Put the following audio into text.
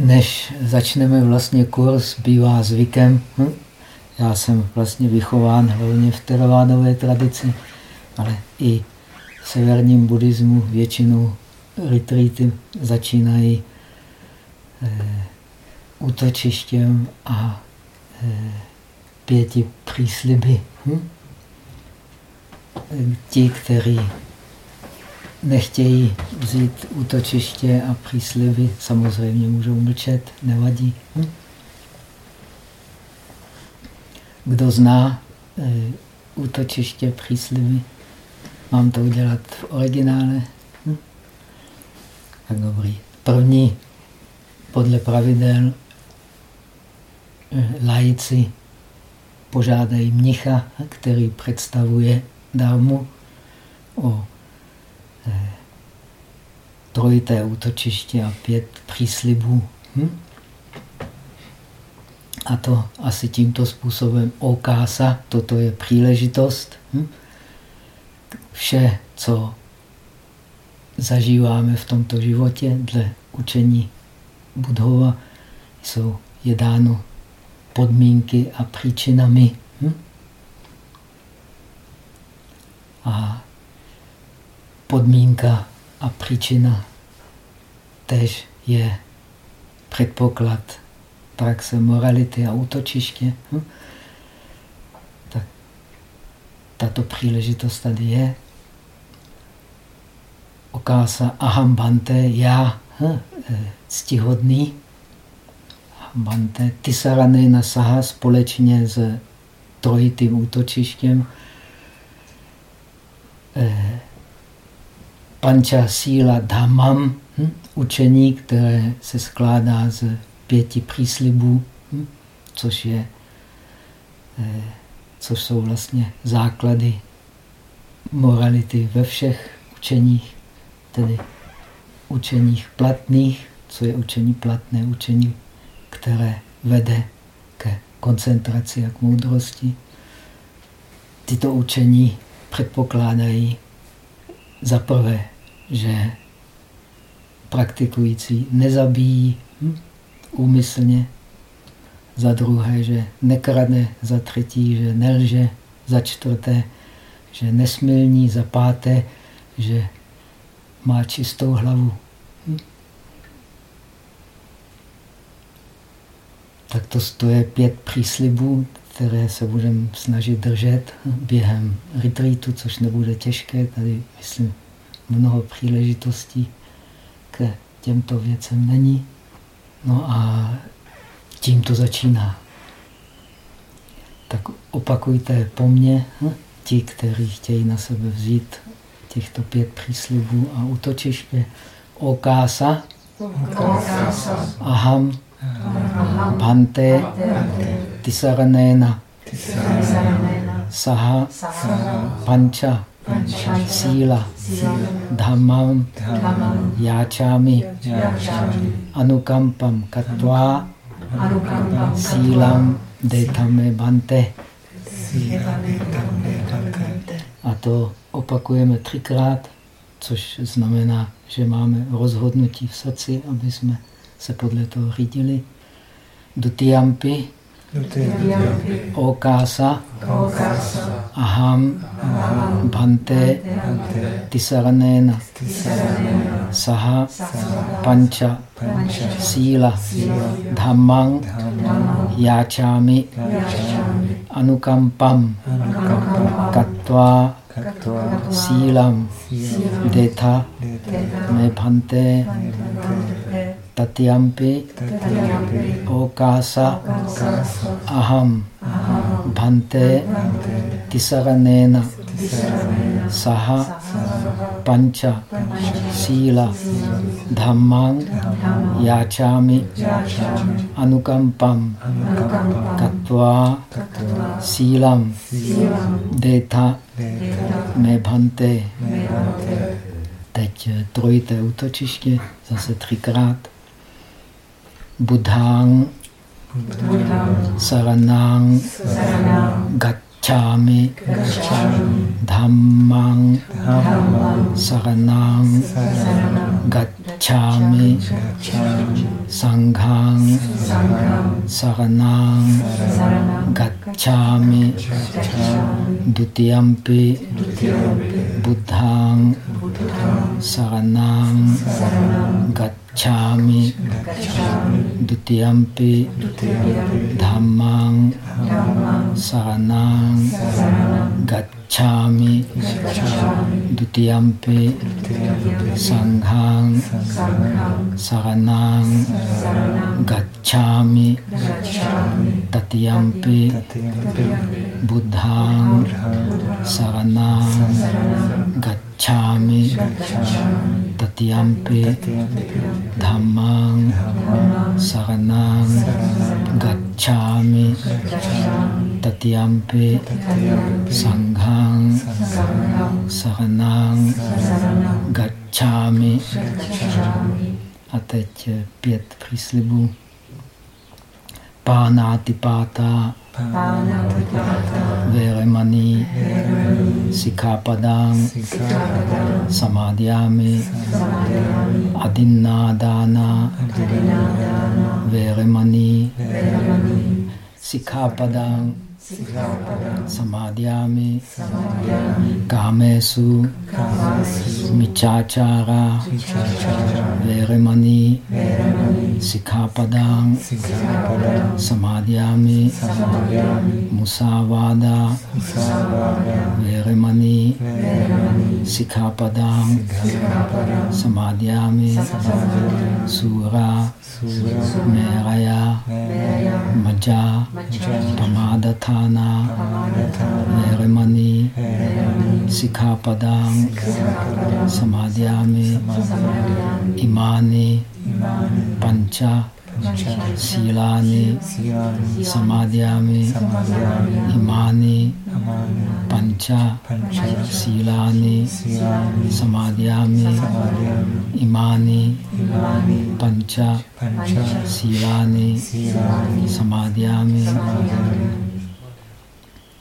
než začneme vlastně kurz, bývá zvykem. Hm? Já jsem vlastně vychován hlavně v teravádové tradici, ale i v severním buddhismu většinou retreaty začínají eh, útočištěm a eh, pěti přísliby. Hm? Ti, kteří nechtějí vzít útočiště a přísliby, samozřejmě můžou mlčet, nevadí. Hm? Kdo zná e, útočiště, přísliby, mám to udělat v originále. Hm? Tak dobrý. První, podle pravidel, e, lajici požádají mnicha, který představuje dámu o eh, trojité útočiště a pět příslibů. Hm? A to asi tímto způsobem okása, toto je příležitost. Hm? Vše, co zažíváme v tomto životě dle učení Budhova, jsou je dáno podmínky a příčinami. Hm? A podmínka a příčina tež je předpoklad praxe morality a útočiště. Hm? Tak tato příležitost tady je. Okása ahambante, já, hm? Eh, ctihodný, Bante Tisarane Saha společně s trojitým útočištěm eh, Pancha Síla Dhamam, hm, učení, které se skládá z pěti příslibů, hm, což, je, eh, což jsou vlastně základy morality ve všech učeních, tedy učeních platných, co je učení platné, učení které vede ke koncentraci a k moudrosti. Tyto učení předpokládají za prvé, že praktikující nezabíjí hm, úmyslně, za druhé, že nekradne, za třetí, že nelže, za čtvrté, že nesmilní, za páté, že má čistou hlavu. Hm? tak to, to je pět příslibů, které se budeme snažit držet během retreatu, což nebude těžké. Tady, myslím, mnoho příležitostí k těmto věcem není. No a tím to začíná. Tak opakujte po mně, hm? ti, kteří chtějí na sebe vzít těchto pět příslibů a útočiště. Okása, aham, Bhante Tisaranena Saha Pancha Sila Dhammam Yachami Anukampam Katva Silam Detame Bhante A to opakujeme třikrát, což znamená, že máme rozhodnutí v srdci, aby jsme se podle toho řídili. Dutiampi, Okasa, Aham, Bhante, Tisaranena, Saha, Pancha, Sila, Dhammang, Yachami, Anukampam, Katva, Silam, Detha, Me Bhante, Tatyampi, Okasa, Aham, Bhante, Tisaranena, Saha, Pancha, Sila, Dhammang, Yachami, Anukampam, Katva, Silam, Detha, Me Bhante. Teď trojité útočiště, zase třikrát. Buddhang, Saranang, Gacchami, Dhammang, Saranang, Gacchami. gacchami sanghang saranang gacchami dutiyampi buddhang saranang gacchami dutiyampi dhammang saranang gacchami dutiyampi sanghang saranang gacchami tatiyampi buddhang saranang gacchami tatiyampi dhammang saranang gacchami tatiyampi sanghang saranang gacchami a teď pět příslibů. Pánátipáta, Veremani, Sikápadang, Samadhyami, Adinnadana, Veremani, Sikápadang, Samadhyami, Kamesu, Michachara, Veremani, Sikhapadang, Samadhyami, Musavada, Veremani, Sikhapadang, Samadhyami, Sura, Meraya, Maja, Pamadatana, Veremani, Sikhapadang, Samadhyami, Imani, Pancha, Silani, Samadhyami, Imani, Pancha, Silani, Samadhyami, Imani, Pancha, Silani, Samadhyami,